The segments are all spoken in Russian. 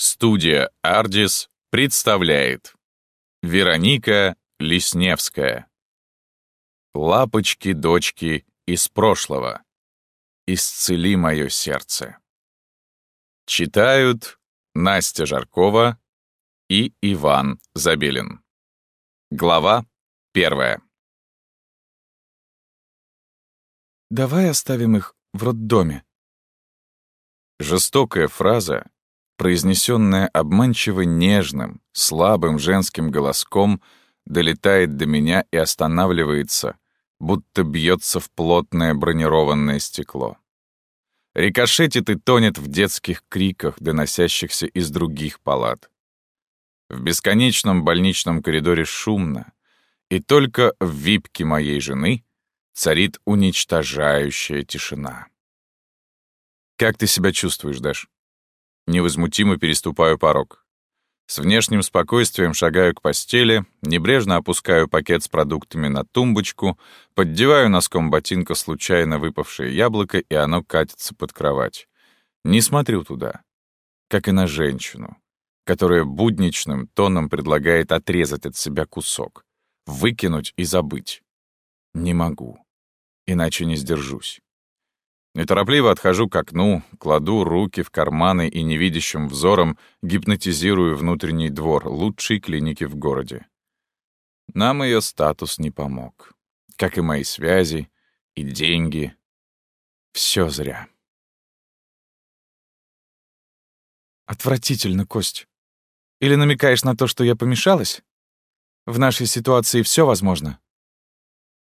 Студия «Ардис» представляет. Вероника Лесневская. Лапочки-дочки из прошлого. Исцели мое сердце Читают Настя Жаркова и Иван Забелин. Глава первая. «Давай оставим их в роддоме». Жестокая фраза, произнесенная обманчиво нежным, слабым женским голоском, долетает до меня и останавливается, будто бьется в плотное бронированное стекло. Рикошетит и тонет в детских криках, доносящихся из других палат. В бесконечном больничном коридоре шумно, и только в випке моей жены царит уничтожающая тишина. «Как ты себя чувствуешь, Дэш?» Невозмутимо переступаю порог. С внешним спокойствием шагаю к постели, небрежно опускаю пакет с продуктами на тумбочку, поддеваю носком ботинка случайно выпавшее яблоко, и оно катится под кровать. Не смотрю туда, как и на женщину, которая будничным тоном предлагает отрезать от себя кусок, выкинуть и забыть. Не могу иначе не сдержусь. Неторопливо отхожу к окну, кладу руки в карманы и невидящим взором гипнотизирую внутренний двор лучшей клиники в городе. Нам ее статус не помог. Как и мои связи, и деньги. Все зря. Отвратительно, Кость. Или намекаешь на то, что я помешалась? В нашей ситуации все возможно.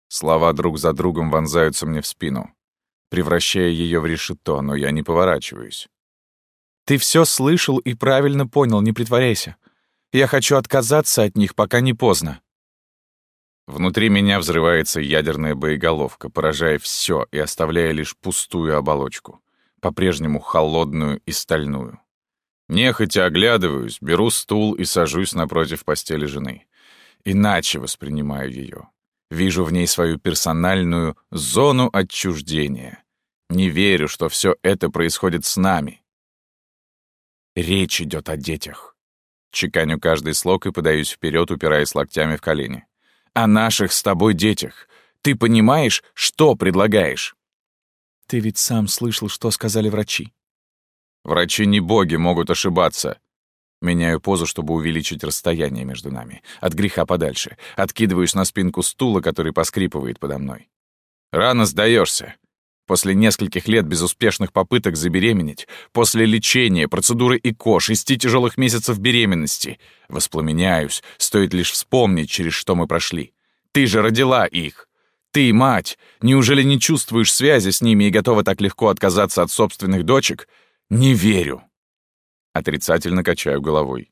Слова друг за другом вонзаются мне в спину, превращая ее в решето, но я не поворачиваюсь. «Ты все слышал и правильно понял, не притворяйся. Я хочу отказаться от них, пока не поздно». Внутри меня взрывается ядерная боеголовка, поражая все и оставляя лишь пустую оболочку, по-прежнему холодную и стальную. Нехотя оглядываюсь, беру стул и сажусь напротив постели жены. Иначе воспринимаю ее. Вижу в ней свою персональную зону отчуждения. Не верю, что все это происходит с нами. Речь идет о детях. Чеканю каждый слог и подаюсь вперед, упираясь локтями в колени. О наших с тобой детях. Ты понимаешь, что предлагаешь? Ты ведь сам слышал, что сказали врачи. Врачи не боги, могут ошибаться. Меняю позу, чтобы увеличить расстояние между нами. От греха подальше. Откидываюсь на спинку стула, который поскрипывает подо мной. Рано сдаешься. После нескольких лет безуспешных попыток забеременеть, после лечения, процедуры ИКО, шести тяжелых месяцев беременности, воспламеняюсь, стоит лишь вспомнить, через что мы прошли. Ты же родила их. Ты, мать, неужели не чувствуешь связи с ними и готова так легко отказаться от собственных дочек? Не верю. Отрицательно качаю головой.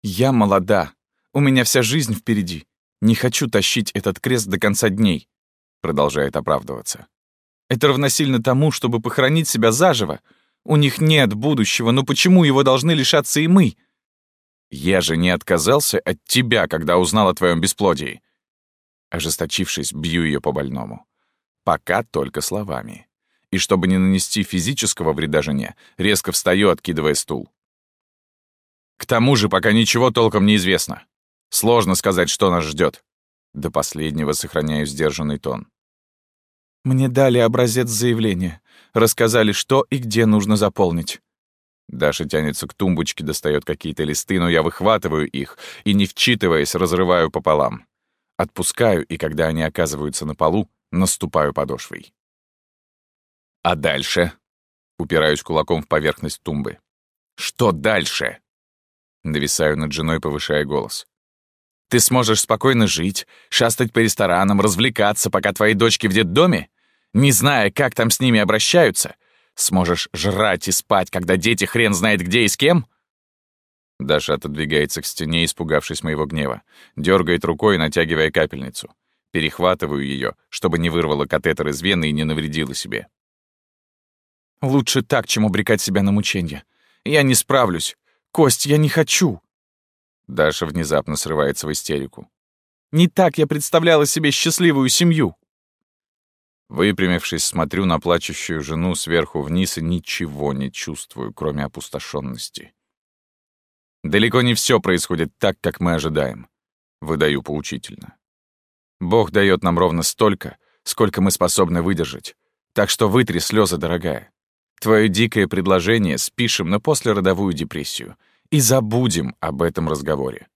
«Я молода. У меня вся жизнь впереди. Не хочу тащить этот крест до конца дней», — продолжает оправдываться. «Это равносильно тому, чтобы похоронить себя заживо. У них нет будущего, но почему его должны лишаться и мы?» «Я же не отказался от тебя, когда узнал о твоем бесплодии». Ожесточившись, бью ее по больному. Пока только словами. И чтобы не нанести физического вреда жене, резко встаю, откидывая стул. К тому же пока ничего толком не известно. Сложно сказать, что нас ждет. До последнего сохраняю сдержанный тон. Мне дали образец заявления. Рассказали, что и где нужно заполнить. Даша тянется к тумбочке, достает какие-то листы, но я выхватываю их и, не вчитываясь, разрываю пополам. Отпускаю, и когда они оказываются на полу, наступаю подошвой. А дальше? Упираюсь кулаком в поверхность тумбы. Что дальше? Нависаю над женой, повышая голос. «Ты сможешь спокойно жить, шастать по ресторанам, развлекаться, пока твои дочки в детдоме? Не зная, как там с ними обращаются? Сможешь жрать и спать, когда дети хрен знает где и с кем?» Даша отодвигается к стене, испугавшись моего гнева. Дергает рукой, натягивая капельницу. Перехватываю ее, чтобы не вырвала катетер из вены и не навредила себе. «Лучше так, чем обрекать себя на мучения. Я не справлюсь. Кость, я не хочу!» Даша внезапно срывается в истерику. «Не так я представляла себе счастливую семью!» Выпрямившись, смотрю на плачущую жену сверху вниз и ничего не чувствую, кроме опустошенности. Далеко не все происходит так, как мы ожидаем. Выдаю поучительно. Бог дает нам ровно столько, сколько мы способны выдержать. Так что вытри слезы, дорогая. Твое дикое предложение спишем на послеродовую депрессию и забудем об этом разговоре.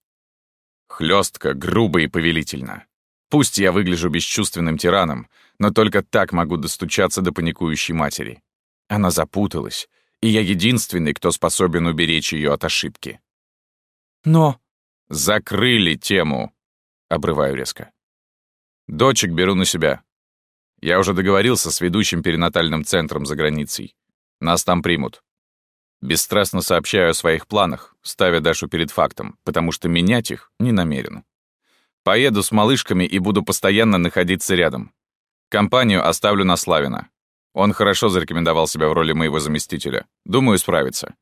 Хлестко, грубо и повелительно. Пусть я выгляжу бесчувственным тираном, но только так могу достучаться до паникующей матери. Она запуталась, и я единственный, кто способен уберечь ее от ошибки. Но... Закрыли тему, обрываю резко. Дочек беру на себя. Я уже договорился с ведущим перинатальным центром за границей. Нас там примут. Бесстрастно сообщаю о своих планах, ставя Дашу перед фактом, потому что менять их не намерен. Поеду с малышками и буду постоянно находиться рядом. Компанию оставлю на Славина. Он хорошо зарекомендовал себя в роли моего заместителя. Думаю, справится.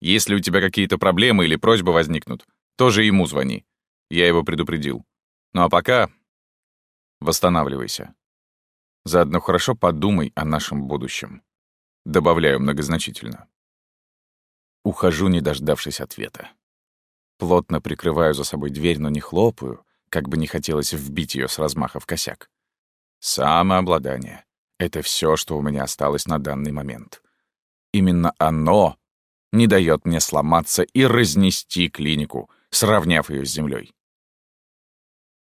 Если у тебя какие-то проблемы или просьбы возникнут, тоже ему звони. Я его предупредил. Ну а пока... Восстанавливайся. Заодно хорошо подумай о нашем будущем. Добавляю многозначительно. Ухожу, не дождавшись ответа. Плотно прикрываю за собой дверь, но не хлопаю, как бы не хотелось вбить ее с размаха в косяк. Самообладание — это все, что у меня осталось на данный момент. Именно оно не дает мне сломаться и разнести клинику, сравняв ее с землей.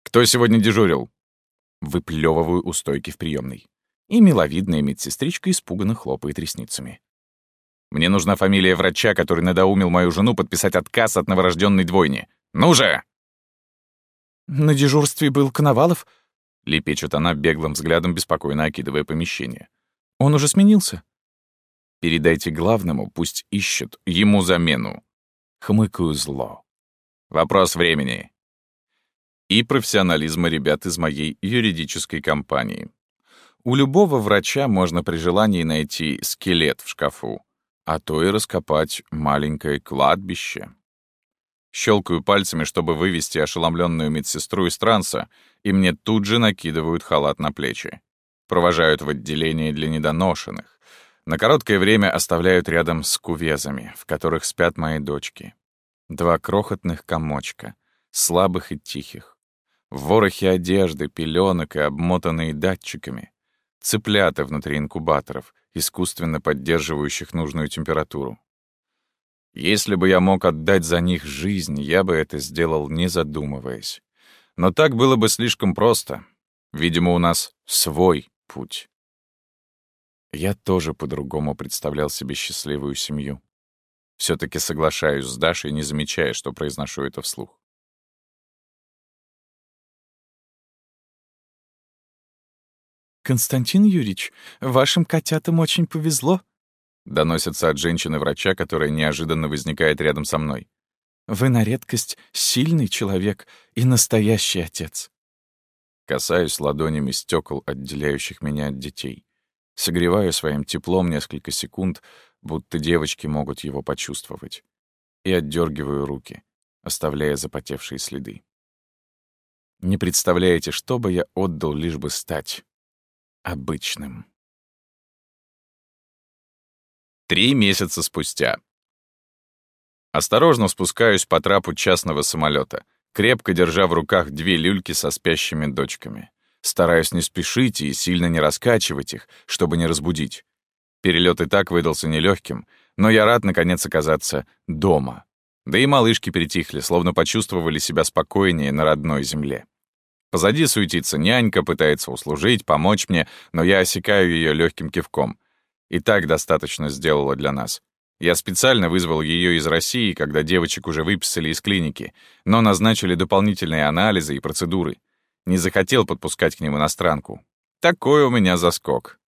«Кто сегодня дежурил?» Выплевываю у стойки в приемной. И миловидная медсестричка испуганно хлопает ресницами. Мне нужна фамилия врача, который надоумил мою жену подписать отказ от новорожденной двойни. Ну же! На дежурстве был Коновалов, — лепечет она беглым взглядом, беспокойно окидывая помещение. Он уже сменился. Передайте главному, пусть ищут ему замену. Хмыкаю зло. Вопрос времени и профессионализма ребят из моей юридической компании. У любого врача можно при желании найти скелет в шкафу, а то и раскопать маленькое кладбище. Щелкаю пальцами, чтобы вывести ошеломленную медсестру из транса, и мне тут же накидывают халат на плечи. Провожают в отделение для недоношенных. На короткое время оставляют рядом с кувезами, в которых спят мои дочки. Два крохотных комочка, слабых и тихих. В ворохе одежды, пеленок и обмотанные датчиками. Цыплята внутри инкубаторов, искусственно поддерживающих нужную температуру. Если бы я мог отдать за них жизнь, я бы это сделал, не задумываясь. Но так было бы слишком просто. Видимо, у нас свой путь. Я тоже по-другому представлял себе счастливую семью. все таки соглашаюсь с Дашей, не замечая, что произношу это вслух. «Константин Юрьевич, вашим котятам очень повезло», — доносится от женщины-врача, которая неожиданно возникает рядом со мной. «Вы на редкость сильный человек и настоящий отец». Касаюсь ладонями стекол, отделяющих меня от детей. Согреваю своим теплом несколько секунд, будто девочки могут его почувствовать. И отдергиваю руки, оставляя запотевшие следы. Не представляете, что бы я отдал, лишь бы стать обычным. Три месяца спустя. Осторожно спускаюсь по трапу частного самолета, крепко держа в руках две люльки со спящими дочками. Стараюсь не спешить и сильно не раскачивать их, чтобы не разбудить. Перелет и так выдался нелегким, но я рад, наконец, оказаться дома. Да и малышки притихли, словно почувствовали себя спокойнее на родной земле. Позади суетится нянька, пытается услужить, помочь мне, но я осекаю ее легким кивком. И так достаточно сделала для нас. Я специально вызвал ее из России, когда девочек уже выписали из клиники, но назначили дополнительные анализы и процедуры. Не захотел подпускать к ним иностранку. Такой у меня заскок.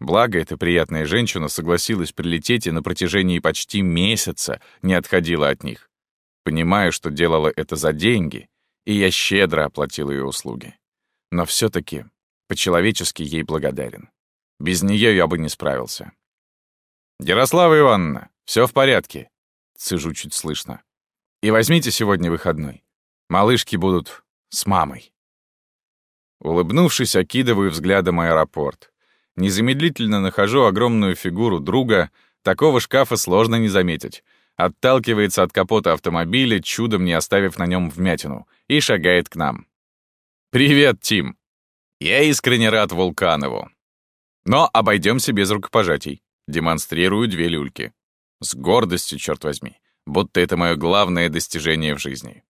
Благо, эта приятная женщина согласилась прилететь и на протяжении почти месяца не отходила от них. Понимаю, что делала это за деньги, и я щедро оплатил ее услуги. Но все таки по-человечески ей благодарен. Без нее я бы не справился. «Ярослава Ивановна, все в порядке», — цежу чуть слышно. «И возьмите сегодня выходной. Малышки будут с мамой». Улыбнувшись, окидываю взглядом аэропорт. Незамедлительно нахожу огромную фигуру друга, такого шкафа сложно не заметить. отталкивается от капота автомобиля, чудом не оставив на нем вмятину, и шагает к нам. «Привет, Тим!» Я искренне рад Вулканову. Но обойдемся без рукопожатий. Демонстрирую две люльки. С гордостью, черт возьми, будто это мое главное достижение в жизни.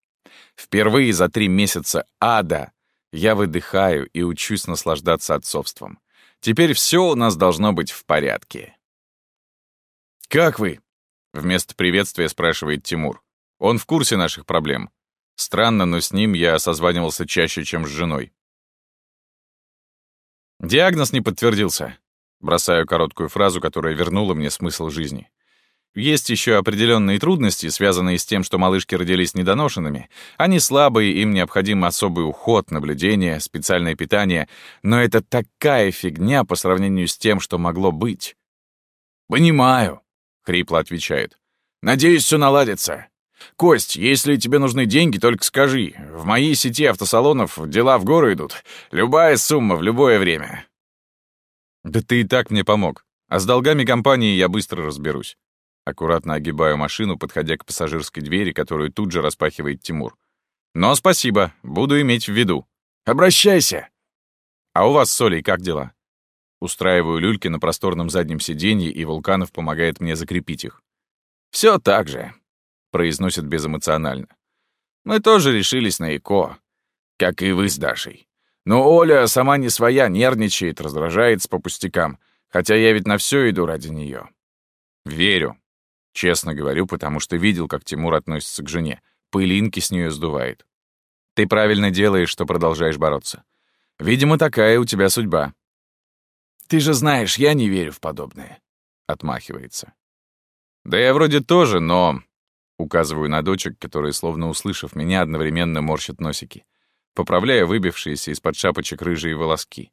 Впервые за три месяца ада я выдыхаю и учусь наслаждаться отцовством. Теперь все у нас должно быть в порядке. «Как вы?» — вместо приветствия спрашивает Тимур. Он в курсе наших проблем. Странно, но с ним я созванивался чаще, чем с женой. Диагноз не подтвердился. Бросаю короткую фразу, которая вернула мне смысл жизни. Есть еще определенные трудности, связанные с тем, что малышки родились недоношенными. Они слабые, им необходим особый уход, наблюдение, специальное питание. Но это такая фигня по сравнению с тем, что могло быть. «Понимаю», — хрипло отвечает. «Надеюсь, все наладится. Кость, если тебе нужны деньги, только скажи. В моей сети автосалонов дела в гору идут. Любая сумма в любое время». «Да ты и так мне помог. А с долгами компании я быстро разберусь. Аккуратно огибаю машину, подходя к пассажирской двери, которую тут же распахивает Тимур. «Но спасибо, буду иметь в виду. Обращайся!» «А у вас с Олей как дела?» Устраиваю люльки на просторном заднем сиденье, и Вулканов помогает мне закрепить их. Все так же», — произносит безэмоционально. «Мы тоже решились на ЭКО, как и вы с Дашей. Но Оля сама не своя, нервничает, раздражается по пустякам, хотя я ведь на все иду ради нее. Верю, Честно говорю, потому что видел, как Тимур относится к жене. Пылинки с нее сдувает. Ты правильно делаешь, что продолжаешь бороться. Видимо, такая у тебя судьба. Ты же знаешь, я не верю в подобное. Отмахивается. Да я вроде тоже, но... Указываю на дочек, которые, словно услышав меня, одновременно морщат носики. Поправляя выбившиеся из-под шапочек рыжие волоски.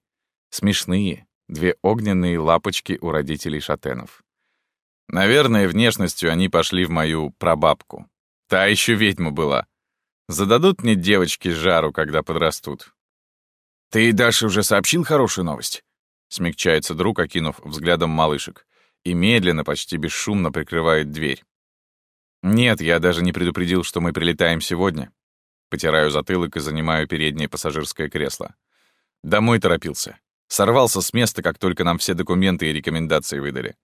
Смешные, две огненные лапочки у родителей шатенов. Наверное, внешностью они пошли в мою прабабку. Та еще ведьма была. Зададут мне девочки жару, когда подрастут. «Ты, Даша, уже сообщил хорошую новость?» Смягчается друг, окинув взглядом малышек, и медленно, почти бесшумно прикрывает дверь. «Нет, я даже не предупредил, что мы прилетаем сегодня». Потираю затылок и занимаю переднее пассажирское кресло. Домой торопился. Сорвался с места, как только нам все документы и рекомендации выдали.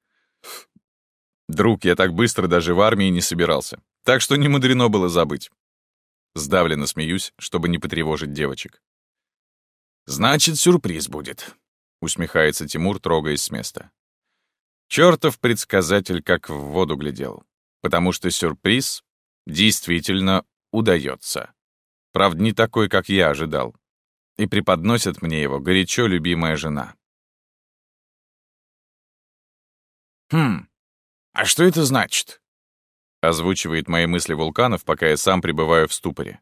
Друг, я так быстро даже в армии не собирался, так что не мудрено было забыть. Сдавленно смеюсь, чтобы не потревожить девочек. «Значит, сюрприз будет», — усмехается Тимур, трогаясь с места. Чёртов предсказатель как в воду глядел, потому что сюрприз действительно удается. Правда, не такой, как я ожидал. И преподносит мне его горячо любимая жена. «Хм, «А что это значит?» Озвучивает мои мысли Вулканов, пока я сам пребываю в ступоре.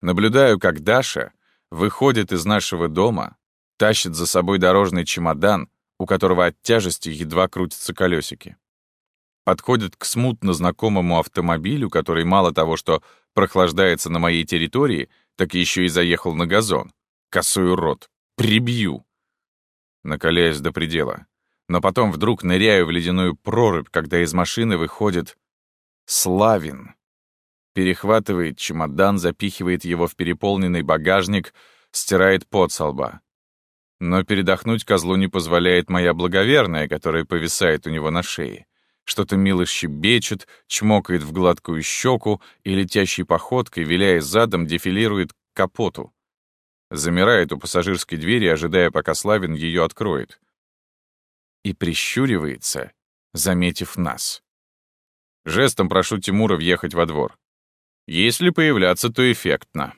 Наблюдаю, как Даша выходит из нашего дома, тащит за собой дорожный чемодан, у которого от тяжести едва крутятся колесики. Подходит к смутно знакомому автомобилю, который мало того, что прохлаждается на моей территории, так еще и заехал на газон. Косой урод. Прибью. Накаляясь до предела но потом вдруг ныряю в ледяную прорубь, когда из машины выходит Славин. Перехватывает чемодан, запихивает его в переполненный багажник, стирает пот со лба. Но передохнуть козлу не позволяет моя благоверная, которая повисает у него на шее. Что-то мило щебечет, чмокает в гладкую щеку и летящей походкой, виляя задом, дефилирует к капоту. Замирает у пассажирской двери, ожидая, пока Славин ее откроет и прищуривается, заметив нас. Жестом прошу Тимура въехать во двор. Если появляться, то эффектно.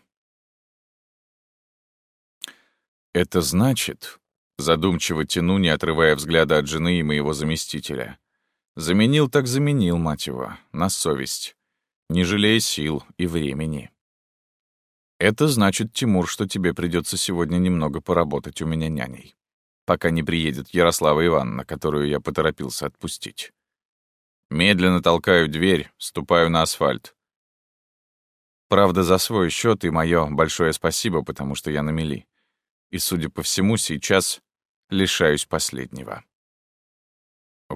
Это значит, задумчиво тяну, не отрывая взгляда от жены и моего заместителя. Заменил так заменил, мать его, на совесть, не жалея сил и времени. Это значит, Тимур, что тебе придется сегодня немного поработать у меня няней пока не приедет Ярослава Ивановна, которую я поторопился отпустить. Медленно толкаю дверь, ступаю на асфальт. Правда, за свой счет и мое большое спасибо, потому что я на мели. И, судя по всему, сейчас лишаюсь последнего.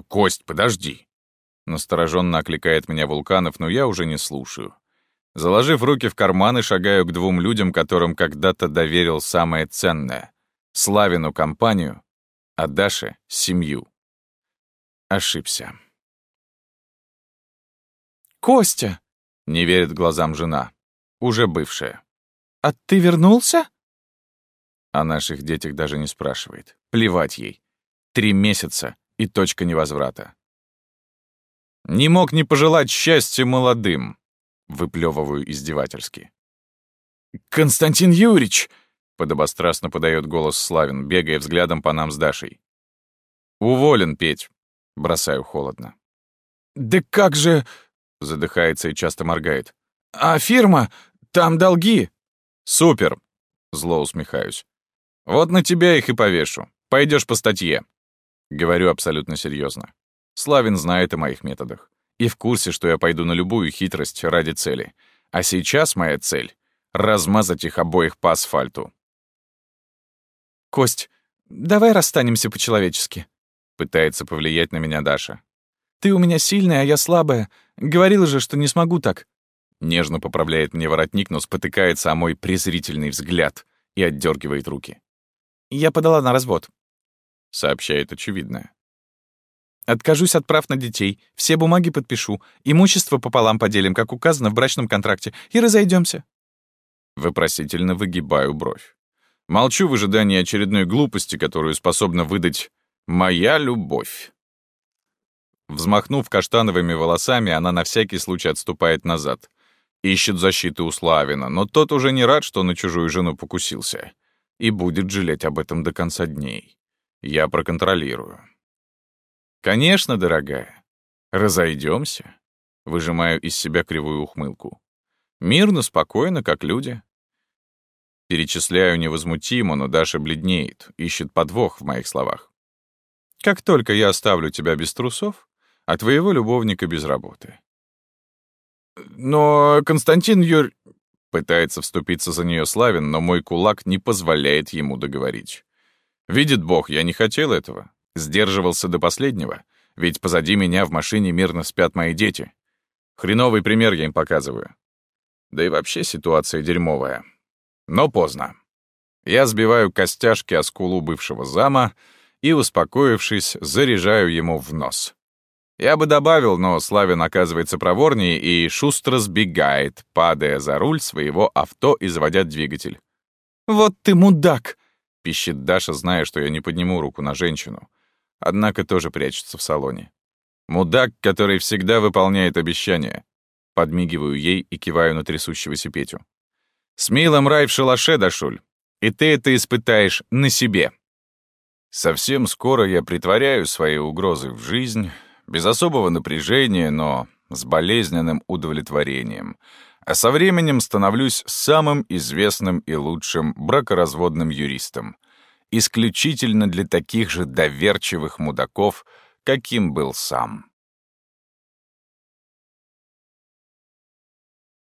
«Кость, подожди!» Настороженно окликает меня Вулканов, но я уже не слушаю. Заложив руки в карманы, шагаю к двум людям, которым когда-то доверил самое ценное — Славину компанию, а Даше — семью. Ошибся. «Костя!» — не верит глазам жена, уже бывшая. «А ты вернулся?» О наших детях даже не спрашивает. Плевать ей. Три месяца и точка невозврата. Не мог не пожелать счастья молодым. Выплевываю издевательски. «Константин Юрьевич!» — подобострастно подает голос Славин, бегая взглядом по нам с Дашей. «Уволен, Петь!» — бросаю холодно. «Да как же...» — задыхается и часто моргает. «А фирма? Там долги!» «Супер!» — зло усмехаюсь. «Вот на тебя их и повешу. Пойдешь по статье». Говорю абсолютно серьезно. Славин знает о моих методах и в курсе, что я пойду на любую хитрость ради цели. А сейчас моя цель — размазать их обоих по асфальту. «Кость, давай расстанемся по-человечески», — пытается повлиять на меня Даша. «Ты у меня сильная, а я слабая. Говорила же, что не смогу так». Нежно поправляет мне воротник, но спотыкается о мой презрительный взгляд и отдергивает руки. «Я подала на развод», — сообщает очевидное. Откажусь от прав на детей, все бумаги подпишу, имущество пополам поделим, как указано в брачном контракте, и разойдемся. Вопросительно выгибаю бровь. Молчу в ожидании очередной глупости, которую способна выдать «моя любовь». Взмахнув каштановыми волосами, она на всякий случай отступает назад. Ищет защиты у Славина, но тот уже не рад, что на чужую жену покусился. И будет жалеть об этом до конца дней. Я проконтролирую. «Конечно, дорогая. Разойдемся. Выжимаю из себя кривую ухмылку. «Мирно, спокойно, как люди». Перечисляю невозмутимо, но Даша бледнеет, ищет подвох в моих словах. «Как только я оставлю тебя без трусов, а твоего любовника без работы». «Но Константин Юр...» Пытается вступиться за нее Славин, но мой кулак не позволяет ему договорить. Видит Бог, я не хотел этого. Сдерживался до последнего, ведь позади меня в машине мирно спят мои дети. Хреновый пример я им показываю. Да и вообще ситуация дерьмовая. Но поздно. Я сбиваю костяшки о скулу бывшего зама и, успокоившись, заряжаю ему в нос. Я бы добавил, но Славин оказывается проворнее и шустро сбегает, падая за руль своего авто и заводя двигатель. «Вот ты мудак!» — пищит Даша, зная, что я не подниму руку на женщину однако тоже прячется в салоне. Мудак, который всегда выполняет обещания. Подмигиваю ей и киваю на трясущегося Петю. С милым рай в шалаше, Дашуль, и ты это испытаешь на себе. Совсем скоро я притворяю свои угрозы в жизнь, без особого напряжения, но с болезненным удовлетворением, а со временем становлюсь самым известным и лучшим бракоразводным юристом — исключительно для таких же доверчивых мудаков, каким был сам.